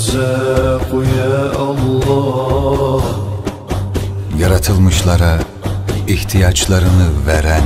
الرزاق يا الله Yaratılmışlara ihtiyaçlarını veren